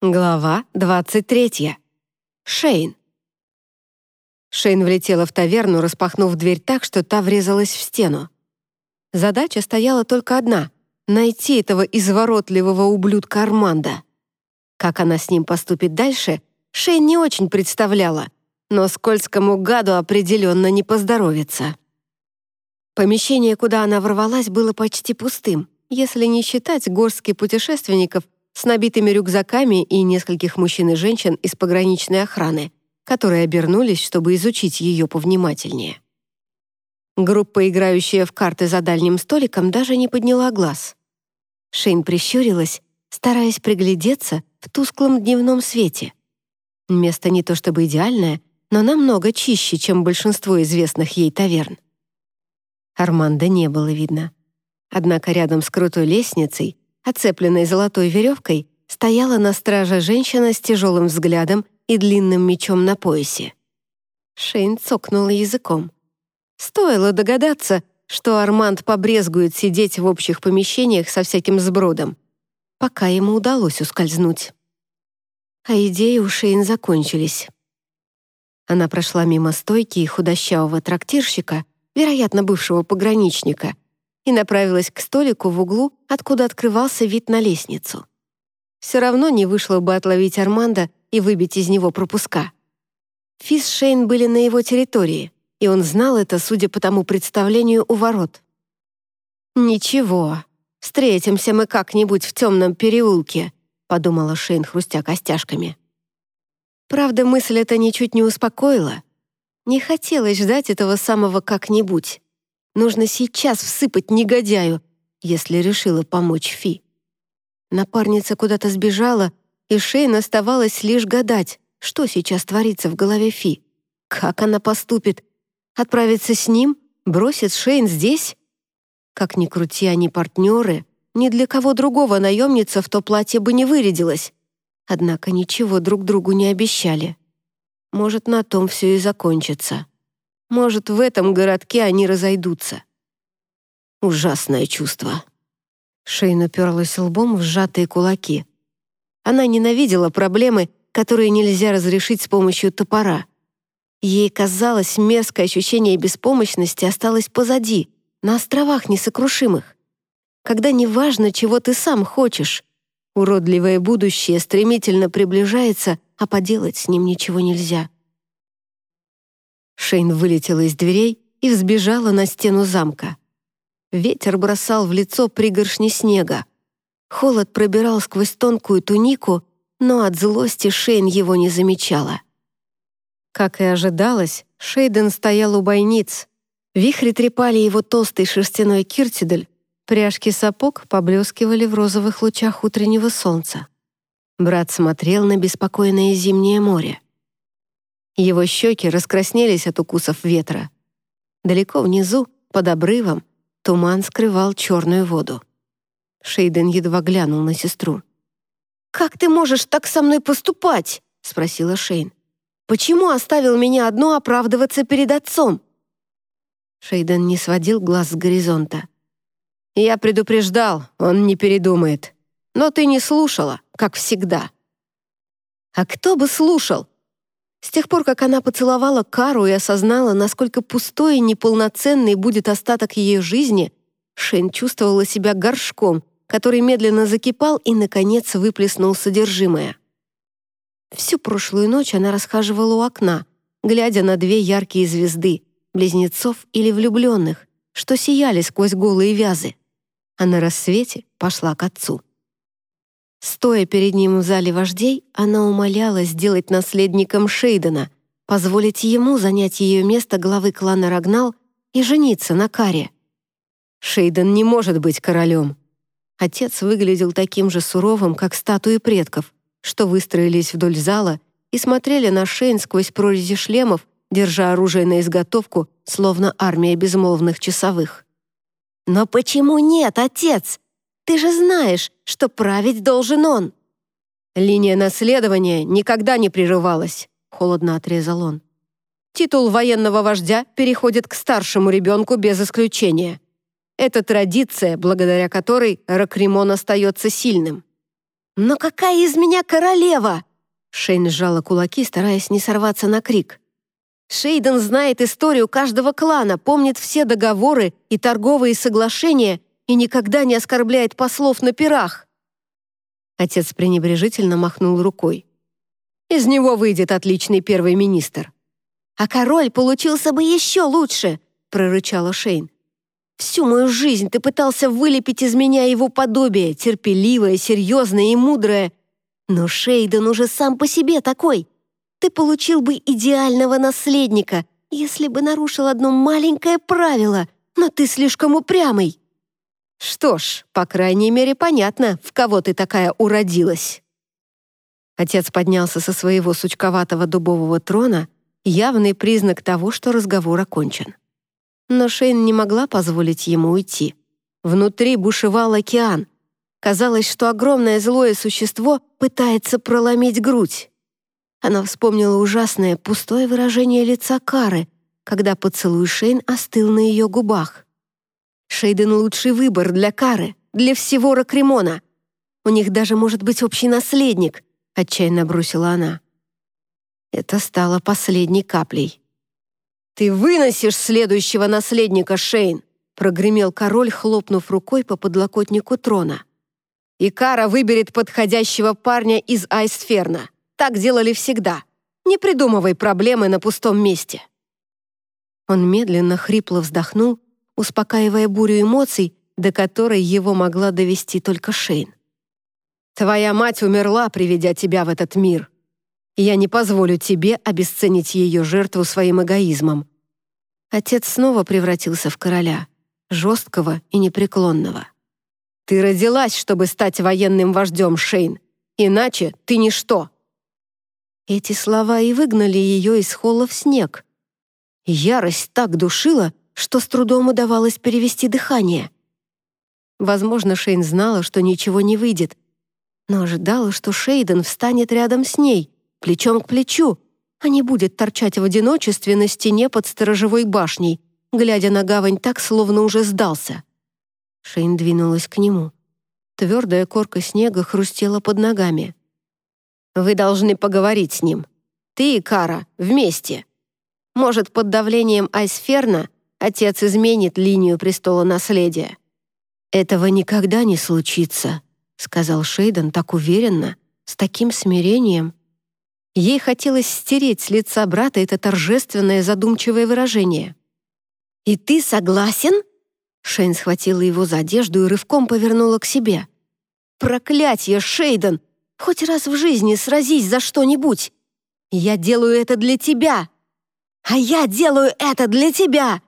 Глава 23. Шейн. Шейн влетела в таверну, распахнув дверь так, что та врезалась в стену. Задача стояла только одна — найти этого изворотливого ублюдка Арманда. Как она с ним поступит дальше, Шейн не очень представляла, но скользкому гаду определенно не поздоровится. Помещение, куда она ворвалась, было почти пустым, если не считать горстки путешественников — с набитыми рюкзаками и нескольких мужчин и женщин из пограничной охраны, которые обернулись, чтобы изучить ее повнимательнее. Группа, играющая в карты за дальним столиком, даже не подняла глаз. Шейн прищурилась, стараясь приглядеться в тусклом дневном свете. Место не то чтобы идеальное, но намного чище, чем большинство известных ей таверн. Арманда не было видно. Однако рядом с крутой лестницей оцепленной золотой веревкой, стояла на страже женщина с тяжелым взглядом и длинным мечом на поясе. Шейн цокнула языком. Стоило догадаться, что Арманд побрезгует сидеть в общих помещениях со всяким сбродом, пока ему удалось ускользнуть. А идеи у Шейн закончились. Она прошла мимо стойки и худощавого трактирщика, вероятно, бывшего пограничника — и направилась к столику в углу, откуда открывался вид на лестницу. Все равно не вышло бы отловить Арманда и выбить из него пропуска. Фис Шейн были на его территории, и он знал это, судя по тому представлению у ворот. «Ничего, встретимся мы как-нибудь в темном переулке», подумала Шейн, хрустя костяшками. Правда, мысль эта ничуть не успокоила. Не хотелось ждать этого самого как-нибудь. Нужно сейчас всыпать негодяю, если решила помочь Фи. Напарница куда-то сбежала, и Шейн оставалось лишь гадать, что сейчас творится в голове Фи. Как она поступит? Отправиться с ним? Бросит Шейн здесь? Как ни крути, они партнеры. Ни для кого другого наемница в то платье бы не вырядилась. Однако ничего друг другу не обещали. Может, на том все и закончится. Может, в этом городке они разойдутся. Ужасное чувство. Шейн уперлась лбом в сжатые кулаки. Она ненавидела проблемы, которые нельзя разрешить с помощью топора. Ей казалось, мерзкое ощущение беспомощности осталось позади, на островах несокрушимых. Когда неважно, чего ты сам хочешь, уродливое будущее стремительно приближается, а поделать с ним ничего нельзя. Шейн вылетела из дверей и взбежала на стену замка. Ветер бросал в лицо пригоршни снега. Холод пробирал сквозь тонкую тунику, но от злости Шейн его не замечала. Как и ожидалось, Шейден стоял у бойниц. Вихри трепали его толстый шерстяной киртидель, пряжки сапог поблескивали в розовых лучах утреннего солнца. Брат смотрел на беспокойное зимнее море. Его щеки раскраснелись от укусов ветра. Далеко внизу, под обрывом, туман скрывал черную воду. Шейден едва глянул на сестру. «Как ты можешь так со мной поступать?» — спросила Шейн. «Почему оставил меня одну оправдываться перед отцом?» Шейден не сводил глаз с горизонта. «Я предупреждал, он не передумает. Но ты не слушала, как всегда». «А кто бы слушал? С тех пор, как она поцеловала Кару и осознала, насколько пустой и неполноценный будет остаток ее жизни, Шен чувствовала себя горшком, который медленно закипал и, наконец, выплеснул содержимое. Всю прошлую ночь она расхаживала у окна, глядя на две яркие звезды, близнецов или влюбленных, что сияли сквозь голые вязы. А на рассвете пошла к отцу. Стоя перед ним в зале вождей, она умоляла сделать наследником Шейдена, позволить ему занять ее место главы клана Рагнал и жениться на Каре. Шейден не может быть королем. Отец выглядел таким же суровым, как статуи предков, что выстроились вдоль зала и смотрели на Шейн сквозь прорези шлемов, держа оружие на изготовку, словно армия безмолвных часовых. «Но почему нет, отец? Ты же знаешь, что править должен он!» «Линия наследования никогда не прерывалась», — холодно отрезал он. «Титул военного вождя переходит к старшему ребенку без исключения. Это традиция, благодаря которой Ракримон остается сильным. «Но какая из меня королева?» Шейн сжала кулаки, стараясь не сорваться на крик. Шейден знает историю каждого клана, помнит все договоры и торговые соглашения и никогда не оскорбляет послов на пирах. Отец пренебрежительно махнул рукой. Из него выйдет отличный первый министр. А король получился бы еще лучше, прорычала Шейн. Всю мою жизнь ты пытался вылепить из меня его подобие, терпеливое, серьезное и мудрое. Но Шейден уже сам по себе такой — ты получил бы идеального наследника, если бы нарушил одно маленькое правило, но ты слишком упрямый. Что ж, по крайней мере, понятно, в кого ты такая уродилась. Отец поднялся со своего сучковатого дубового трона, явный признак того, что разговор окончен. Но Шейн не могла позволить ему уйти. Внутри бушевал океан. Казалось, что огромное злое существо пытается проломить грудь. Она вспомнила ужасное, пустое выражение лица Кары, когда поцелуй Шейн остыл на ее губах. Шейден — лучший выбор для Кары, для всего Ракримона. У них даже может быть общий наследник, — отчаянно бросила она. Это стало последней каплей. «Ты выносишь следующего наследника, Шейн!» — прогремел король, хлопнув рукой по подлокотнику трона. «И Кара выберет подходящего парня из Айсферна. Так делали всегда. Не придумывай проблемы на пустом месте». Он медленно, хрипло вздохнул, успокаивая бурю эмоций, до которой его могла довести только Шейн. «Твоя мать умерла, приведя тебя в этот мир. Я не позволю тебе обесценить ее жертву своим эгоизмом». Отец снова превратился в короля, жесткого и непреклонного. «Ты родилась, чтобы стать военным вождем, Шейн. Иначе ты ничто». Эти слова и выгнали ее из холла в снег. Ярость так душила, что с трудом удавалось перевести дыхание. Возможно, Шейн знала, что ничего не выйдет, но ожидала, что Шейден встанет рядом с ней, плечом к плечу, а не будет торчать в одиночестве на стене под сторожевой башней, глядя на гавань так, словно уже сдался. Шейн двинулась к нему. Твердая корка снега хрустела под ногами. Вы должны поговорить с ним. Ты и Кара вместе. Может, под давлением Айсферна отец изменит линию престола наследия. Этого никогда не случится, сказал Шейден так уверенно, с таким смирением. Ей хотелось стереть с лица брата это торжественное задумчивое выражение. «И ты согласен?» Шейн схватила его за одежду и рывком повернула к себе. «Проклятье, Шейден! Хоть раз в жизни сразись за что-нибудь. Я делаю это для тебя. А я делаю это для тебя!» —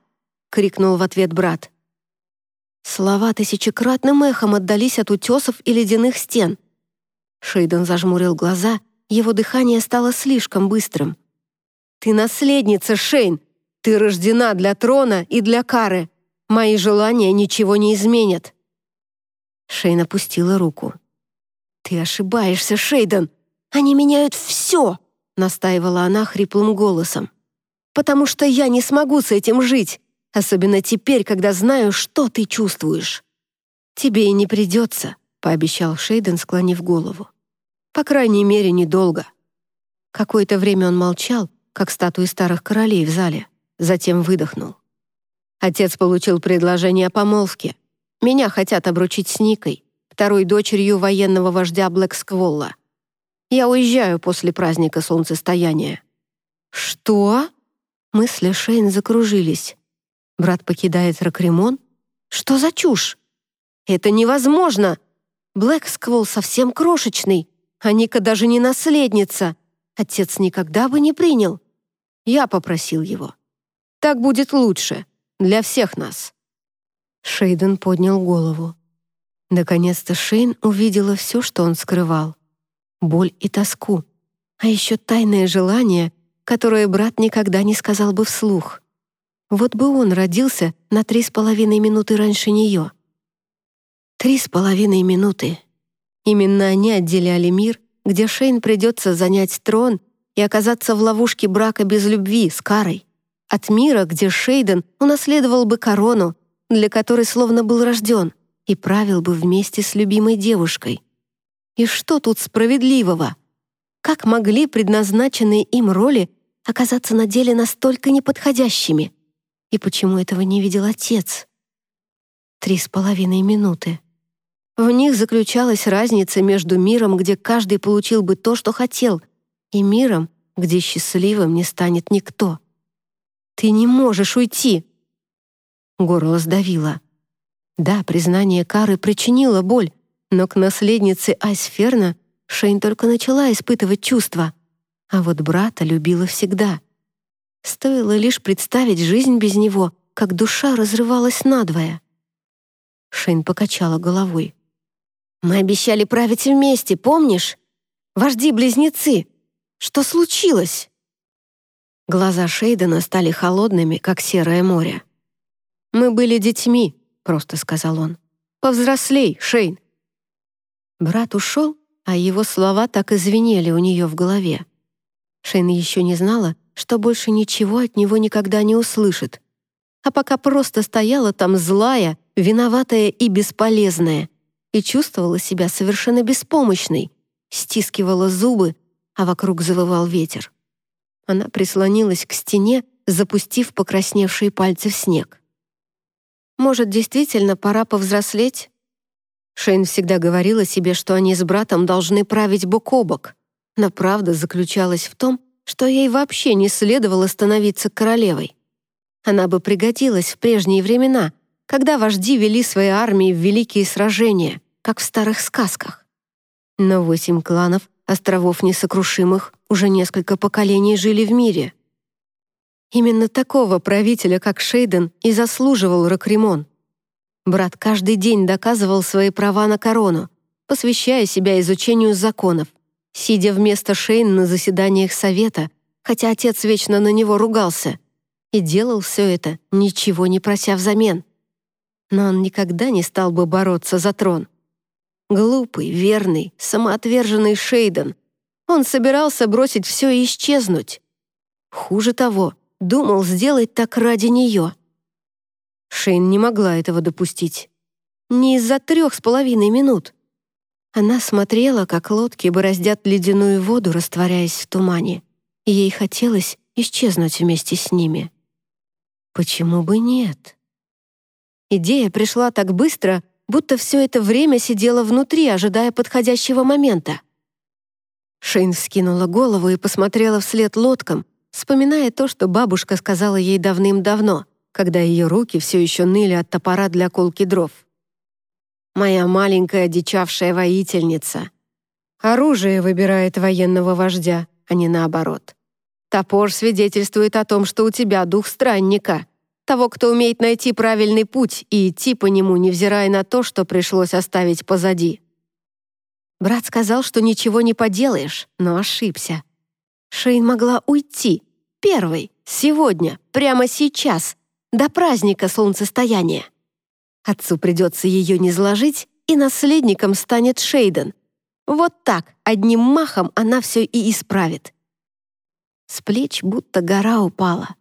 крикнул в ответ брат. Слова тысячекратным эхом отдались от утесов и ледяных стен. Шейден зажмурил глаза, его дыхание стало слишком быстрым. «Ты наследница, Шейн! Ты рождена для трона и для кары. Мои желания ничего не изменят». Шейн опустила руку. «Ты ошибаешься, Шейден! Они меняют все!» — настаивала она хриплым голосом. «Потому что я не смогу с этим жить, особенно теперь, когда знаю, что ты чувствуешь». «Тебе и не придется», — пообещал Шейден, склонив голову. «По крайней мере, недолго». Какое-то время он молчал, как статуи старых королей в зале, затем выдохнул. Отец получил предложение о помолвке. Меня хотят обручить с Никой второй дочерью военного вождя Блэкскволла. Я уезжаю после праздника солнцестояния». «Что?» Мысли Шейн закружились. Брат покидает Ракремон? Что за чушь? Это невозможно! Блэкскволл совсем крошечный, а Ника даже не наследница. Отец никогда бы не принял. Я попросил его. Так будет лучше. Для всех нас. Шейден поднял голову. Наконец-то Шейн увидела все, что он скрывал. Боль и тоску. А еще тайное желание, которое брат никогда не сказал бы вслух. Вот бы он родился на три с половиной минуты раньше нее. Три с половиной минуты. Именно они отделяли мир, где Шейн придется занять трон и оказаться в ловушке брака без любви с Карой. От мира, где Шейден унаследовал бы корону, для которой словно был рожден — и правил бы вместе с любимой девушкой. И что тут справедливого? Как могли предназначенные им роли оказаться на деле настолько неподходящими? И почему этого не видел отец? Три с половиной минуты. В них заключалась разница между миром, где каждый получил бы то, что хотел, и миром, где счастливым не станет никто. «Ты не можешь уйти!» Горло сдавило. Да, признание Кары причинило боль, но к наследнице Айсферна Шейн только начала испытывать чувства, а вот брата любила всегда. Стоило лишь представить жизнь без него, как душа разрывалась надвое. Шейн покачала головой. «Мы обещали править вместе, помнишь? Вожди-близнецы! Что случилось?» Глаза Шейдена стали холодными, как серое море. «Мы были детьми», — просто сказал он. «Повзрослей, Шейн». Брат ушел, а его слова так и у нее в голове. Шейн еще не знала, что больше ничего от него никогда не услышит. А пока просто стояла там злая, виноватая и бесполезная, и чувствовала себя совершенно беспомощной, стискивала зубы, а вокруг завывал ветер. Она прислонилась к стене, запустив покрасневшие пальцы в снег. Может, действительно пора повзрослеть? Шейн всегда говорила себе, что они с братом должны править бок о бок, но правда заключалась в том, что ей вообще не следовало становиться королевой. Она бы пригодилась в прежние времена, когда вожди вели свои армии в великие сражения, как в старых сказках. Но восемь кланов, островов несокрушимых, уже несколько поколений жили в мире. Именно такого правителя, как Шейден, и заслуживал Ракримон. Брат каждый день доказывал свои права на корону, посвящая себя изучению законов, сидя вместо Шейн на заседаниях совета, хотя отец вечно на него ругался, и делал все это, ничего не прося взамен. Но он никогда не стал бы бороться за трон. Глупый, верный, самоотверженный Шейден. Он собирался бросить все и исчезнуть. Хуже того, думал сделать так ради нее. Шейн не могла этого допустить. Не из-за трех с половиной минут. Она смотрела, как лодки бороздят ледяную воду, растворяясь в тумане, и ей хотелось исчезнуть вместе с ними. Почему бы нет? Идея пришла так быстро, будто все это время сидела внутри, ожидая подходящего момента. Шейн вскинула голову и посмотрела вслед лодкам, вспоминая то, что бабушка сказала ей давным-давно, когда ее руки все еще ныли от топора для колки дров. «Моя маленькая дичавшая воительница. Оружие выбирает военного вождя, а не наоборот. Топор свидетельствует о том, что у тебя дух странника, того, кто умеет найти правильный путь и идти по нему, невзирая на то, что пришлось оставить позади. Брат сказал, что ничего не поделаешь, но ошибся. Шейн могла уйти. Первой, сегодня, прямо сейчас, до праздника солнцестояния. Отцу придется ее не сложить, и наследником станет Шейден. Вот так, одним махом она все и исправит. С плеч будто гора упала.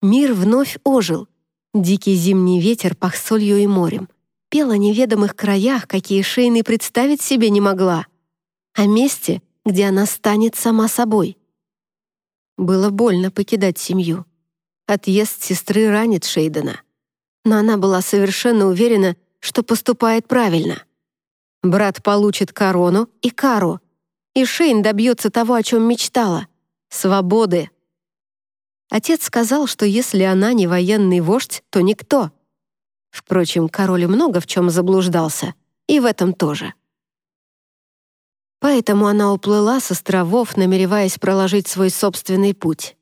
Мир вновь ожил. Дикий зимний ветер пах солью и морем. Пел о неведомых краях, какие Шейны представить себе не могла. О месте, где она станет сама собой. Было больно покидать семью. Отъезд сестры ранит Шейдена. Но она была совершенно уверена, что поступает правильно. Брат получит корону и кару, и Шейн добьется того, о чем мечтала — свободы. Отец сказал, что если она не военный вождь, то никто. Впрочем, король много в чем заблуждался, и в этом тоже. Поэтому она уплыла с островов, намереваясь проложить свой собственный путь.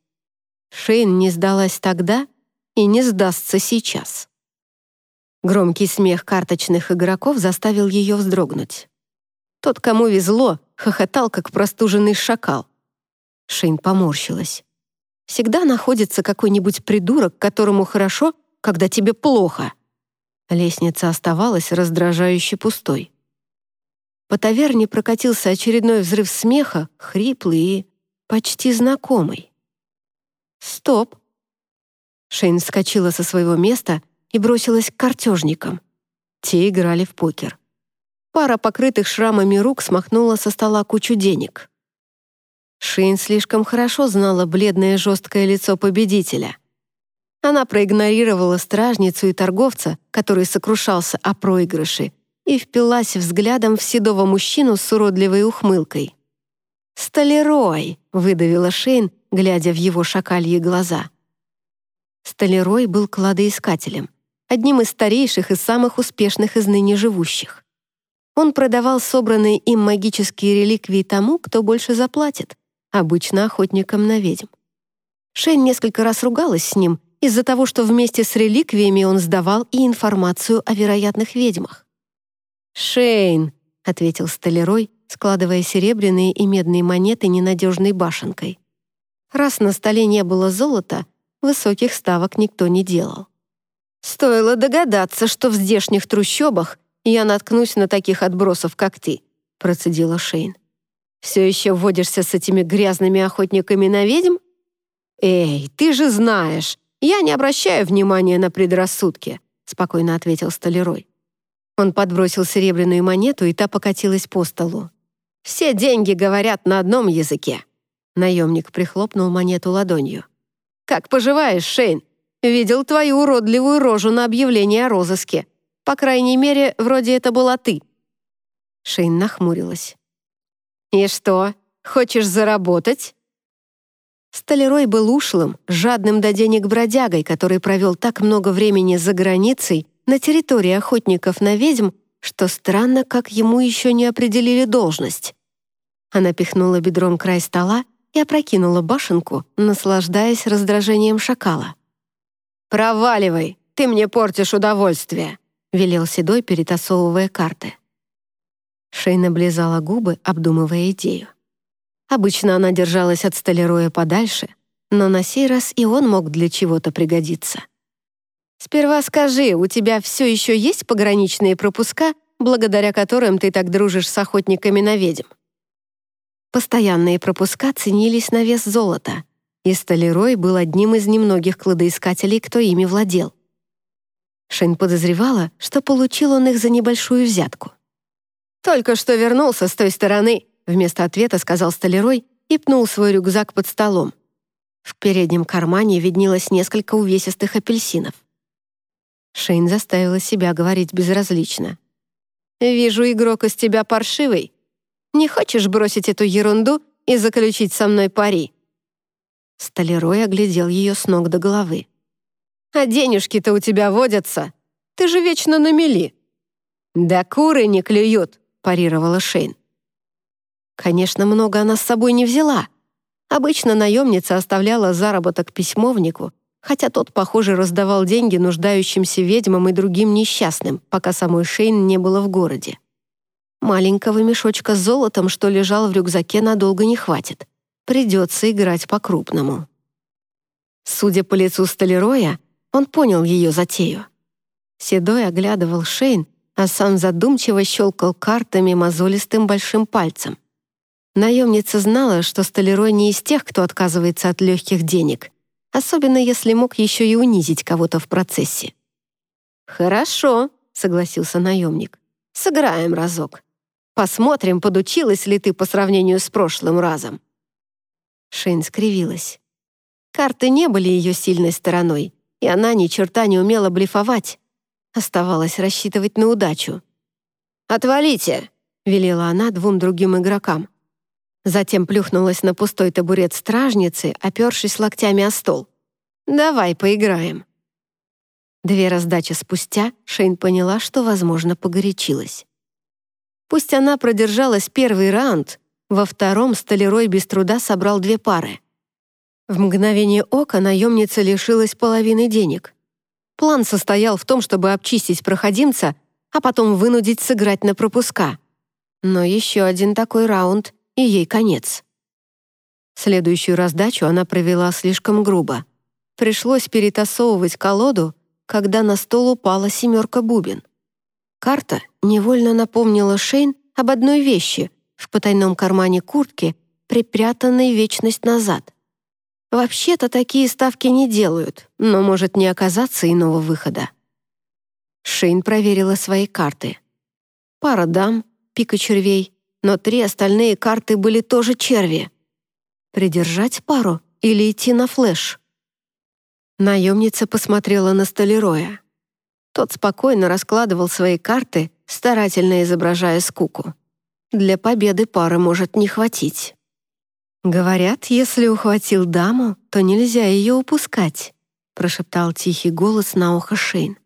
Шейн не сдалась тогда и не сдастся сейчас. Громкий смех карточных игроков заставил ее вздрогнуть. Тот, кому везло, хохотал, как простуженный шакал. Шейн поморщилась. Всегда находится какой-нибудь придурок, которому хорошо, когда тебе плохо. Лестница оставалась раздражающе пустой. По таверне прокатился очередной взрыв смеха, хриплый и почти знакомый. «Стоп!» Шейн вскочила со своего места и бросилась к картежникам. Те играли в покер. Пара покрытых шрамами рук смахнула со стола кучу денег. Шейн слишком хорошо знала бледное жесткое лицо победителя. Она проигнорировала стражницу и торговца, который сокрушался о проигрыше, и впилась взглядом в седого мужчину с уродливой ухмылкой. «Столярой!» — выдавила Шейн, глядя в его шакальи глаза. Столярой был кладоискателем, одним из старейших и самых успешных из ныне живущих. Он продавал собранные им магические реликвии тому, кто больше заплатит, обычно охотникам на ведьм. Шейн несколько раз ругалась с ним из-за того, что вместе с реликвиями он сдавал и информацию о вероятных ведьмах. «Шейн», — ответил Столярой, складывая серебряные и медные монеты ненадежной башенкой. Раз на столе не было золота, высоких ставок никто не делал. Стоило догадаться, что в здешних трущобах я наткнусь на таких отбросов, как ты», — процедила Шейн. «Все еще водишься с этими грязными охотниками на ведьм? Эй, ты же знаешь, я не обращаю внимания на предрассудки», — спокойно ответил Столярой. Он подбросил серебряную монету, и та покатилась по столу. «Все деньги говорят на одном языке». Наемник прихлопнул монету ладонью. «Как поживаешь, Шейн? Видел твою уродливую рожу на объявлении о розыске. По крайней мере, вроде это была ты». Шейн нахмурилась. «И что, хочешь заработать?» Столярой был ушлым, жадным до денег бродягой, который провел так много времени за границей на территории охотников на ведьм, что странно, как ему еще не определили должность. Она пихнула бедром край стола и опрокинула башенку, наслаждаясь раздражением шакала. «Проваливай, ты мне портишь удовольствие!» велел Седой, перетасовывая карты. Шейна облизала губы, обдумывая идею. Обычно она держалась от столяроя подальше, но на сей раз и он мог для чего-то пригодиться. «Сперва скажи, у тебя все еще есть пограничные пропуска, благодаря которым ты так дружишь с охотниками на ведьм?» Постоянные пропуска ценились на вес золота, и Столярой был одним из немногих кладоискателей, кто ими владел. Шень подозревала, что получил он их за небольшую взятку. «Только что вернулся с той стороны», — вместо ответа сказал Столярой и пнул свой рюкзак под столом. В переднем кармане виднелось несколько увесистых апельсинов. Шейн заставила себя говорить безразлично. «Вижу, игрок из тебя паршивый. Не хочешь бросить эту ерунду и заключить со мной пари?» Столярой оглядел ее с ног до головы. А денежки-то у тебя водятся. Ты же вечно на мели». «Да куры не клюют», — парировала Шейн. Конечно, много она с собой не взяла. Обычно наемница оставляла заработок письмовнику, хотя тот, похоже, раздавал деньги нуждающимся ведьмам и другим несчастным, пока самой Шейн не было в городе. Маленького мешочка с золотом, что лежал в рюкзаке, надолго не хватит. Придется играть по-крупному. Судя по лицу Столероя, он понял ее затею. Седой оглядывал Шейн, а сам задумчиво щелкал картами мозолистым большим пальцем. Наемница знала, что Столярой не из тех, кто отказывается от легких денег, особенно если мог еще и унизить кого-то в процессе. «Хорошо», — согласился наемник. «Сыграем разок. Посмотрим, подучилась ли ты по сравнению с прошлым разом». Шейн скривилась. Карты не были ее сильной стороной, и она ни черта не умела блефовать. Оставалось рассчитывать на удачу. «Отвалите!» — велела она двум другим игрокам. Затем плюхнулась на пустой табурет стражницы, опершись локтями о стол. «Давай поиграем». Две раздачи спустя Шейн поняла, что, возможно, погорячилась. Пусть она продержалась первый раунд, во втором столярой без труда собрал две пары. В мгновение ока наемница лишилась половины денег. План состоял в том, чтобы обчистить проходимца, а потом вынудить сыграть на пропуска. Но еще один такой раунд, и ей конец. Следующую раздачу она провела слишком грубо. Пришлось перетасовывать колоду, когда на стол упала семерка бубен. Карта невольно напомнила Шейн об одной вещи в потайном кармане куртки, припрятанной вечность назад. Вообще-то такие ставки не делают, но может не оказаться иного выхода. Шейн проверила свои карты. Пара дам, пика червей, но три остальные карты были тоже черви. Придержать пару или идти на флеш? Наемница посмотрела на Столероя. Тот спокойно раскладывал свои карты, старательно изображая скуку. Для победы пары может не хватить. «Говорят, если ухватил даму, то нельзя ее упускать», прошептал тихий голос на ухо Шейн.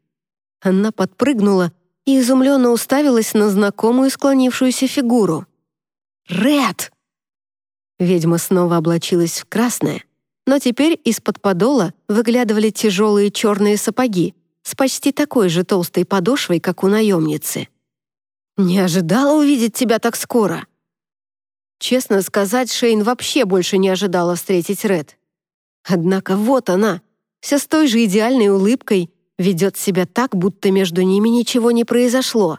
Она подпрыгнула и изумленно уставилась на знакомую склонившуюся фигуру. «Ред!» Ведьма снова облачилась в красное, но теперь из-под подола выглядывали тяжелые черные сапоги с почти такой же толстой подошвой, как у наемницы. «Не ожидала увидеть тебя так скоро!» Честно сказать, Шейн вообще больше не ожидала встретить Ред. Однако вот она, вся с той же идеальной улыбкой, ведет себя так, будто между ними ничего не произошло.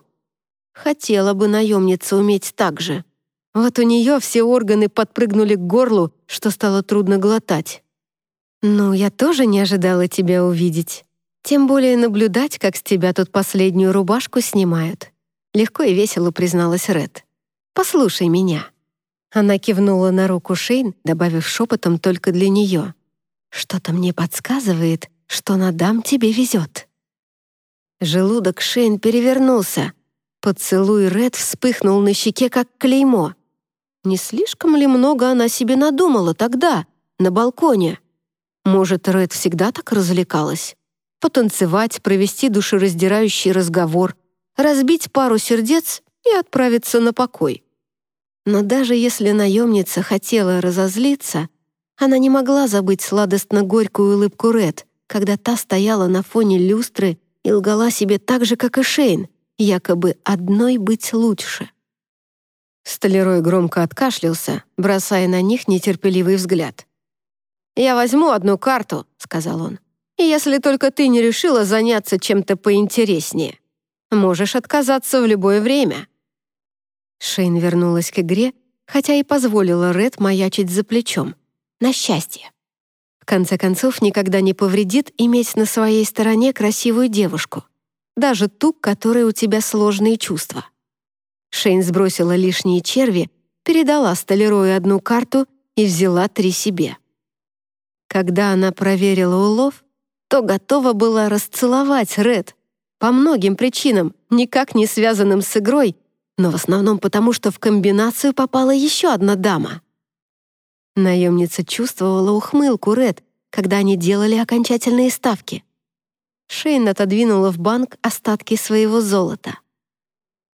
Хотела бы наемница уметь так же. Вот у нее все органы подпрыгнули к горлу, что стало трудно глотать. «Ну, я тоже не ожидала тебя увидеть. Тем более наблюдать, как с тебя тут последнюю рубашку снимают». Легко и весело призналась Ред. «Послушай меня». Она кивнула на руку Шейн, добавив шепотом только для нее. «Что-то мне подсказывает, что на дам тебе везет». Желудок Шейн перевернулся. Поцелуй Ред вспыхнул на щеке, как клеймо. Не слишком ли много она себе надумала тогда, на балконе? Может, Ред всегда так развлекалась? Потанцевать, провести душераздирающий разговор, разбить пару сердец и отправиться на покой. Но даже если наемница хотела разозлиться, она не могла забыть сладостно-горькую улыбку Ред, когда та стояла на фоне люстры и лгала себе так же, как и Шейн, якобы одной быть лучше. Столярой громко откашлялся, бросая на них нетерпеливый взгляд. «Я возьму одну карту», — сказал он. «Если только ты не решила заняться чем-то поинтереснее. Можешь отказаться в любое время». Шейн вернулась к игре, хотя и позволила Ред маячить за плечом. На счастье. В конце концов, никогда не повредит иметь на своей стороне красивую девушку, даже ту, которой у тебя сложные чувства. Шейн сбросила лишние черви, передала Столярою одну карту и взяла три себе. Когда она проверила улов, то готова была расцеловать Ред по многим причинам, никак не связанным с игрой, но в основном потому, что в комбинацию попала еще одна дама. Наемница чувствовала ухмылку Ред, когда они делали окончательные ставки. Шейн отодвинула в банк остатки своего золота.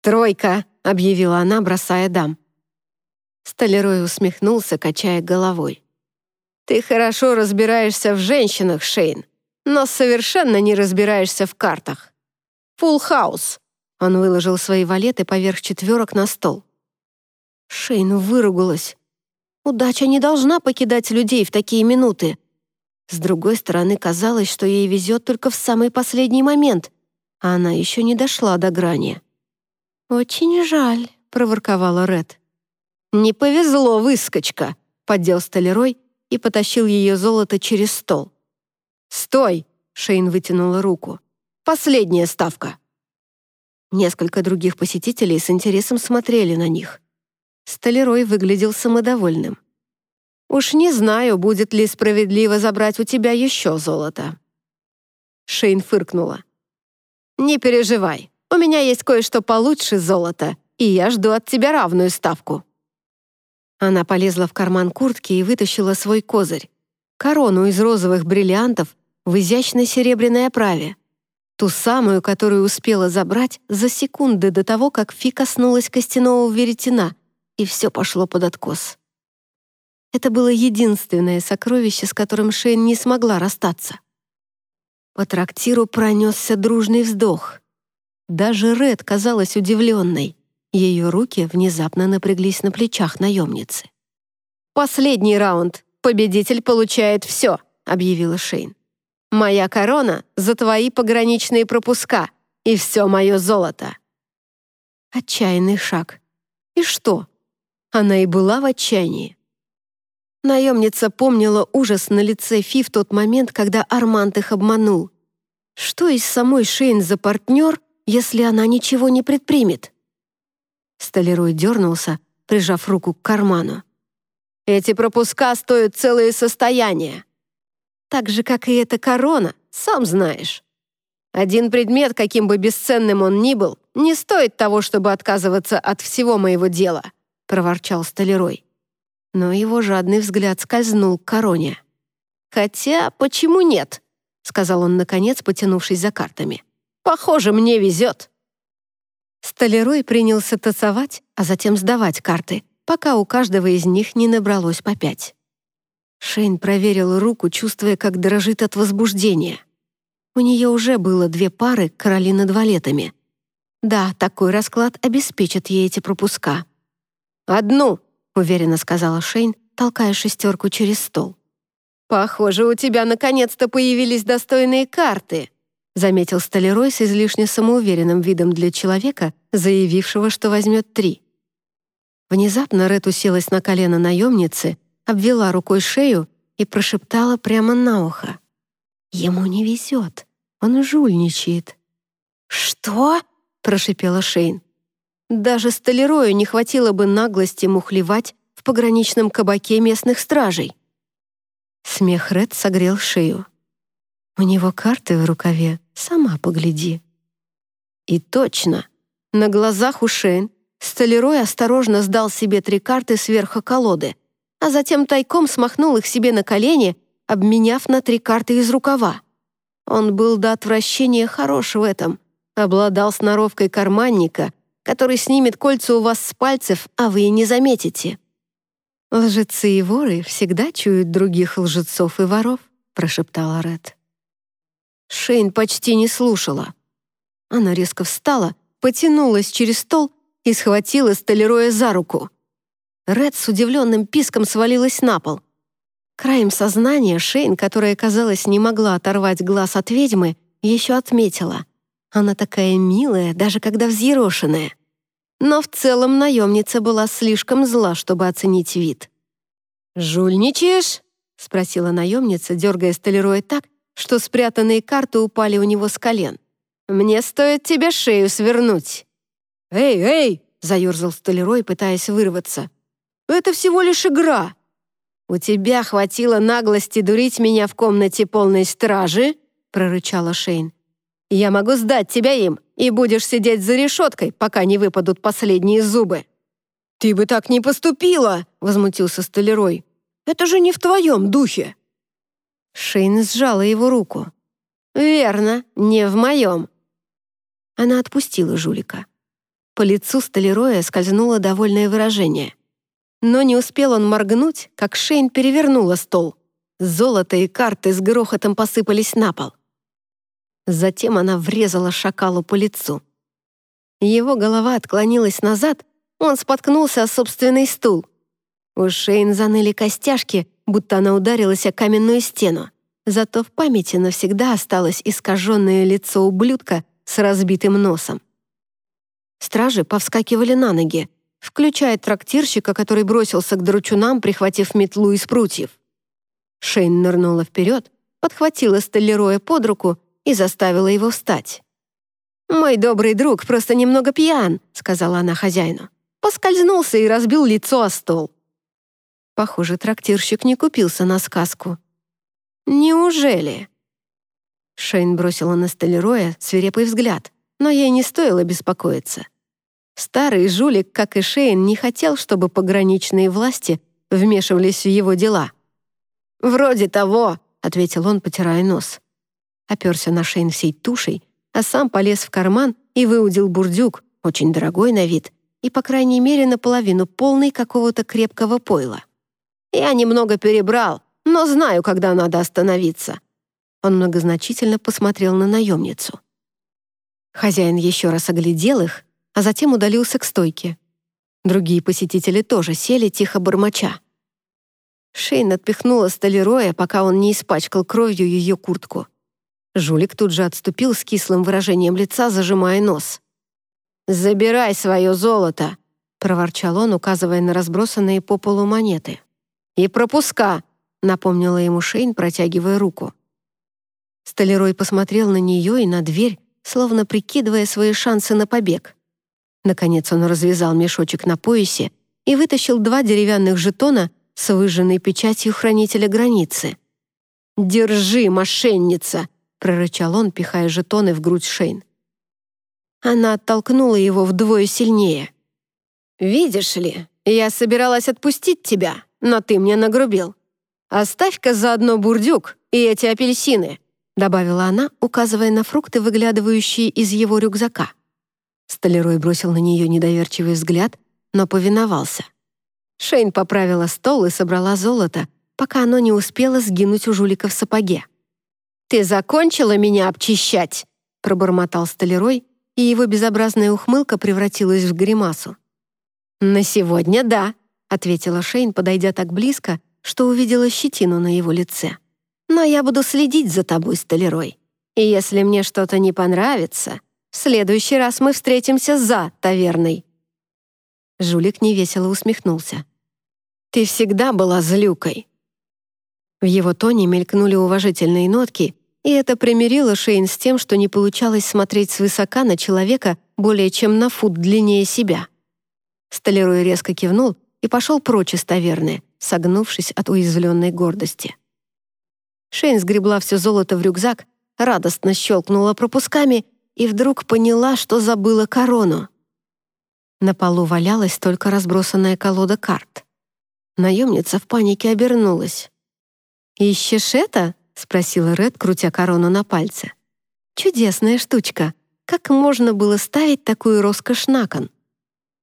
«Тройка!» — объявила она, бросая дам. Столярой усмехнулся, качая головой. «Ты хорошо разбираешься в женщинах, Шейн, но совершенно не разбираешься в картах. Фулл хаус!» Он выложил свои валеты поверх четверок на стол. Шейн выругалась. Удача не должна покидать людей в такие минуты. С другой стороны, казалось, что ей везет только в самый последний момент, а она еще не дошла до грани. «Очень жаль», — проворковала Ред. «Не повезло, выскочка», — поддел столярой и потащил ее золото через стол. «Стой!» — Шейн вытянула руку. «Последняя ставка!» Несколько других посетителей с интересом смотрели на них. Столярой выглядел самодовольным. «Уж не знаю, будет ли справедливо забрать у тебя еще золото». Шейн фыркнула. «Не переживай, у меня есть кое-что получше золота, и я жду от тебя равную ставку». Она полезла в карман куртки и вытащила свой козырь. Корону из розовых бриллиантов в изящной серебряной оправе. Ту самую, которую успела забрать за секунды до того, как Фи коснулась костяного веретена — и все пошло под откос. Это было единственное сокровище, с которым Шейн не смогла расстаться. По трактиру пронесся дружный вздох. Даже Ред казалась удивленной. Ее руки внезапно напряглись на плечах наемницы. «Последний раунд. Победитель получает все», — объявила Шейн. «Моя корона за твои пограничные пропуска и все мое золото». Отчаянный шаг. И что? Она и была в отчаянии. Наемница помнила ужас на лице Фи в тот момент, когда Арманд их обманул. Что из самой Шейн за партнер, если она ничего не предпримет? Столярой дернулся, прижав руку к карману. «Эти пропуска стоят целые состояния. Так же, как и эта корона, сам знаешь. Один предмет, каким бы бесценным он ни был, не стоит того, чтобы отказываться от всего моего дела», — проворчал Столярой. Но его жадный взгляд скользнул к короне. «Хотя, почему нет?» — сказал он, наконец, потянувшись за картами. «Похоже, мне везет». Столярой принялся тасовать, а затем сдавать карты, пока у каждого из них не набралось по пять. Шейн проверил руку, чувствуя, как дрожит от возбуждения. У нее уже было две пары короли над валетами. Да, такой расклад обеспечит ей эти пропуска. «Одну», — уверенно сказала Шейн, толкая шестерку через стол. «Похоже, у тебя наконец-то появились достойные карты», заметил Столярой с излишне самоуверенным видом для человека, заявившего, что возьмет три. Внезапно Ред уселась на колено наемницы, обвела рукой шею и прошептала прямо на ухо. «Ему не везет, он жульничает». «Что?» — прошипела Шейн. Даже Столярою не хватило бы наглости мухлевать в пограничном кабаке местных стражей. Смех Ред согрел шею. У него карты в рукаве, сама погляди. И точно, на глазах у Шейн Столярой осторожно сдал себе три карты сверху колоды, а затем тайком смахнул их себе на колени, обменяв на три карты из рукава. Он был до отвращения хорош в этом, обладал сноровкой карманника, который снимет кольца у вас с пальцев, а вы и не заметите. «Лжецы и воры всегда чуют других лжецов и воров», прошептала Ред. Шейн почти не слушала. Она резко встала, потянулась через стол и схватила Столероя за руку. Ред с удивленным писком свалилась на пол. Краем сознания Шейн, которая, казалось, не могла оторвать глаз от ведьмы, еще отметила. Она такая милая, даже когда взъерошенная. Но в целом наемница была слишком зла, чтобы оценить вид. «Жульничаешь?» — спросила наемница, дергая Столероя так, что спрятанные карты упали у него с колен. «Мне стоит тебе шею свернуть». «Эй, эй!» — заерзал Столярой, пытаясь вырваться. «Это всего лишь игра». «У тебя хватило наглости дурить меня в комнате полной стражи?» — прорычала Шейн. «Я могу сдать тебя им, и будешь сидеть за решеткой, пока не выпадут последние зубы». «Ты бы так не поступила!» — возмутился Столярой. «Это же не в твоем духе!» Шейн сжала его руку. «Верно, не в моем». Она отпустила жулика. По лицу Столероя скользнуло довольное выражение. Но не успел он моргнуть, как Шейн перевернула стол. Золото и карты с грохотом посыпались на пол. Затем она врезала шакалу по лицу. Его голова отклонилась назад, он споткнулся о собственный стул. У Шейн заныли костяшки, будто она ударилась о каменную стену. Зато в памяти навсегда осталось искаженное лицо ублюдка с разбитым носом. Стражи повскакивали на ноги, включая трактирщика, который бросился к дручунам, прихватив метлу из прутьев. Шейн нырнула вперед, подхватила Стеллероя под руку и заставила его встать. «Мой добрый друг просто немного пьян», — сказала она хозяину. Поскользнулся и разбил лицо о стол. Похоже, трактирщик не купился на сказку. «Неужели?» Шейн бросила на Столероя свирепый взгляд, но ей не стоило беспокоиться. Старый жулик, как и Шейн, не хотел, чтобы пограничные власти вмешивались в его дела. «Вроде того», — ответил он, потирая нос. Оперся на Шейн всей тушей, а сам полез в карман и выудил бурдюк, очень дорогой на вид, и, по крайней мере, наполовину полный какого-то крепкого пойла. Я немного перебрал, но знаю, когда надо остановиться». Он многозначительно посмотрел на наемницу. Хозяин еще раз оглядел их, а затем удалился к стойке. Другие посетители тоже сели, тихо бормоча. Шейн отпихнула Столероя, пока он не испачкал кровью ее куртку. Жулик тут же отступил с кислым выражением лица, зажимая нос. «Забирай свое золото!» — проворчал он, указывая на разбросанные по полу монеты. «И пропуска!» — напомнила ему Шейн, протягивая руку. Столярой посмотрел на нее и на дверь, словно прикидывая свои шансы на побег. Наконец он развязал мешочек на поясе и вытащил два деревянных жетона с выжженной печатью хранителя границы. «Держи, мошенница!» — прорычал он, пихая жетоны в грудь Шейн. Она оттолкнула его вдвое сильнее. «Видишь ли, я собиралась отпустить тебя, но ты мне нагрубил. Оставь-ка заодно бурдюк и эти апельсины», добавила она, указывая на фрукты, выглядывающие из его рюкзака. Столярой бросил на нее недоверчивый взгляд, но повиновался. Шейн поправила стол и собрала золото, пока оно не успело сгинуть у жулика в сапоге. «Ты закончила меня обчищать?» пробормотал столярой, и его безобразная ухмылка превратилась в гримасу. «На сегодня да», — ответила Шейн, подойдя так близко, что увидела щетину на его лице. «Но я буду следить за тобой, столярой. И если мне что-то не понравится, следующий раз мы встретимся за таверной». Жулик невесело усмехнулся. «Ты всегда была злюкой». В его тоне мелькнули уважительные нотки, и это примирило Шейн с тем, что не получалось смотреть свысока на человека более чем на фут длиннее себя. Столярой резко кивнул и пошел прочь из таверны, согнувшись от уязвленной гордости. Шейн сгребла все золото в рюкзак, радостно щелкнула пропусками и вдруг поняла, что забыла корону. На полу валялась только разбросанная колода карт. Наемница в панике обернулась. «Ищешь это?» — спросила Ред, крутя корону на пальце. «Чудесная штучка. Как можно было ставить такую роскошь на кон?»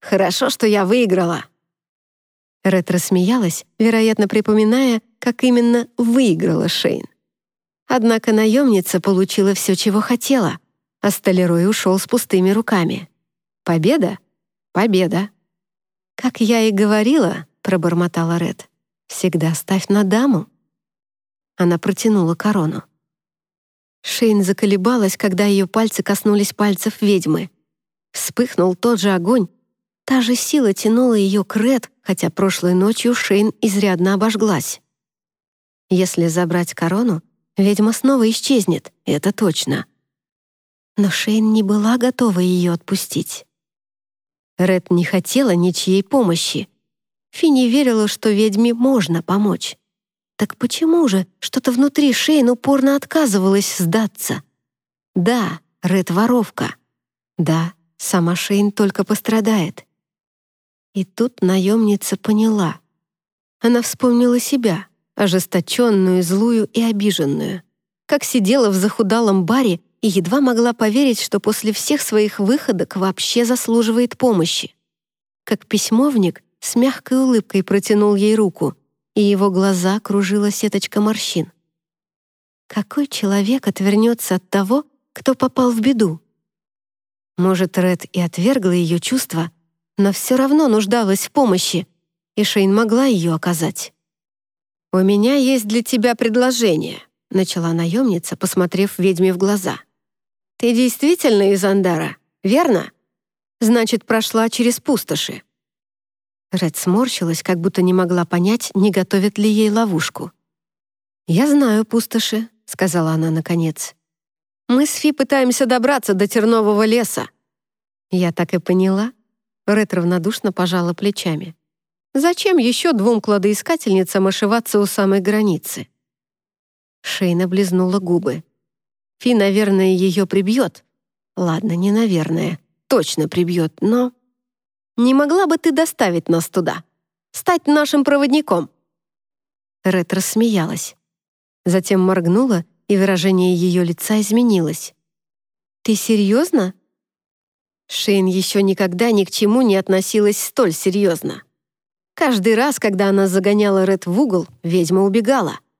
«Хорошо, что я выиграла». Ред рассмеялась, вероятно, припоминая, как именно выиграла Шейн. Однако наемница получила все, чего хотела, а Столярой ушел с пустыми руками. Победа Победа. Как я и говорила, пробормотала Ред. Всегда ставь на даму. Она протянула корону. Шейн заколебалась, когда ее пальцы коснулись пальцев ведьмы. Вспыхнул тот же огонь. Та же сила тянула ее к Ред, хотя прошлой ночью Шейн изрядно обожглась. Если забрать корону, ведьма снова исчезнет, это точно. Но Шейн не была готова ее отпустить. Ред не хотела ничьей помощи. Финни верила, что ведьме можно помочь. Так почему же что-то внутри Шейн упорно отказывалась сдаться? Да, Ред воровка. Да, сама Шейн только пострадает. И тут наемница поняла. Она вспомнила себя, ожесточенную, злую и обиженную. Как сидела в захудалом баре и едва могла поверить, что после всех своих выходок вообще заслуживает помощи. Как письмовник с мягкой улыбкой протянул ей руку, и его глаза кружила сеточка морщин. Какой человек отвернется от того, кто попал в беду? Может, Ред и отвергла ее чувства, но все равно нуждалась в помощи, и Шейн могла ее оказать. «У меня есть для тебя предложение», — начала наемница, посмотрев ведьме в глаза. «Ты действительно из Андара, верно? Значит, прошла через пустоши». Ред сморщилась, как будто не могла понять, не готовят ли ей ловушку. «Я знаю пустоши», — сказала она наконец. «Мы с Фи пытаемся добраться до тернового леса». Я так и поняла. Ред равнодушно пожала плечами. «Зачем еще двум кладоискательницам ошиваться у самой границы?» Шейна близнула губы. Фи, наверное, ее прибьет. Ладно, не наверное. Точно прибьет, но... Не могла бы ты доставить нас туда? Стать нашим проводником?» Ред рассмеялась. Затем моргнула, и выражение ее лица изменилось. «Ты серьезно?» Шейн еще никогда ни к чему не относилась столь серьезно. Каждый раз, когда она загоняла Ред в угол, ведьма убегала —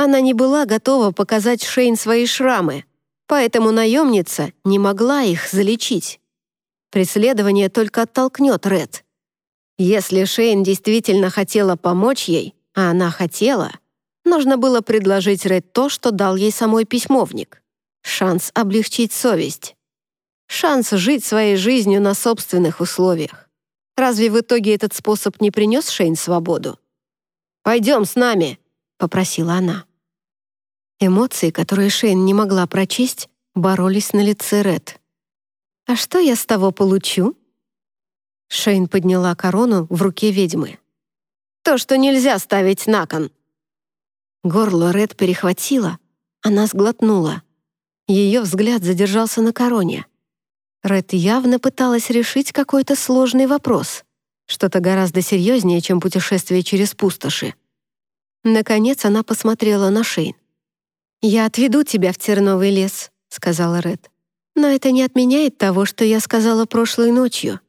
она не была готова показать Шейн свои шрамы, поэтому наемница не могла их залечить. Преследование только оттолкнет Ред. Если Шейн действительно хотела помочь ей, а она хотела, нужно было предложить Ред то, что дал ей самой письмовник. Шанс облегчить совесть. Шанс жить своей жизнью на собственных условиях. Разве в итоге этот способ не принес Шейн свободу? «Пойдем с нами», — попросила она. Эмоции, которые Шейн не могла прочесть, боролись на лице Ред. «А что я с того получу?» Шейн подняла корону в руке ведьмы. «То, что нельзя ставить на кон». Горло Ред перехватило, она сглотнула. Ее взгляд задержался на короне. Ред явно пыталась решить какой-то сложный вопрос. Что-то гораздо серьезнее, чем путешествие через пустоши. Наконец она посмотрела на Шейн. «Я отведу тебя в терновый лес», — сказала Ред. «Но это не отменяет того, что я сказала прошлой ночью».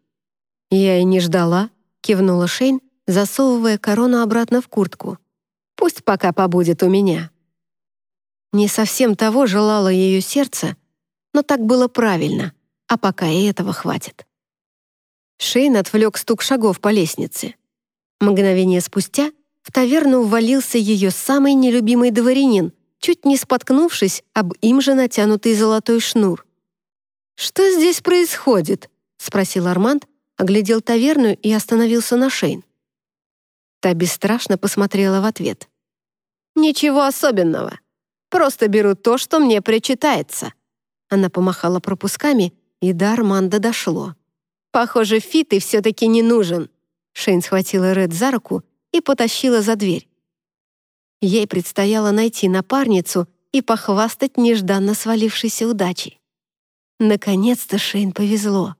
«Я и не ждала», — кивнула Шейн, засовывая корону обратно в куртку. «Пусть пока побудет у меня». Не совсем того желало ее сердце, но так было правильно, а пока и этого хватит. Шейн отвлек стук шагов по лестнице. Мгновение спустя в таверну ввалился ее самый нелюбимый дворянин, чуть не споткнувшись об им же натянутый золотой шнур. «Что здесь происходит?» — спросил Арманд, оглядел таверну и остановился на Шейн. Та бесстрашно посмотрела в ответ. «Ничего особенного. Просто беру то, что мне причитается». Она помахала пропусками, и до Арманда дошло. «Похоже, Фит и все-таки не нужен». Шейн схватила Ред за руку и потащила за дверь. Ей предстояло найти напарницу и похвастать нежданно свалившейся удачей. Наконец-то Шейн повезло.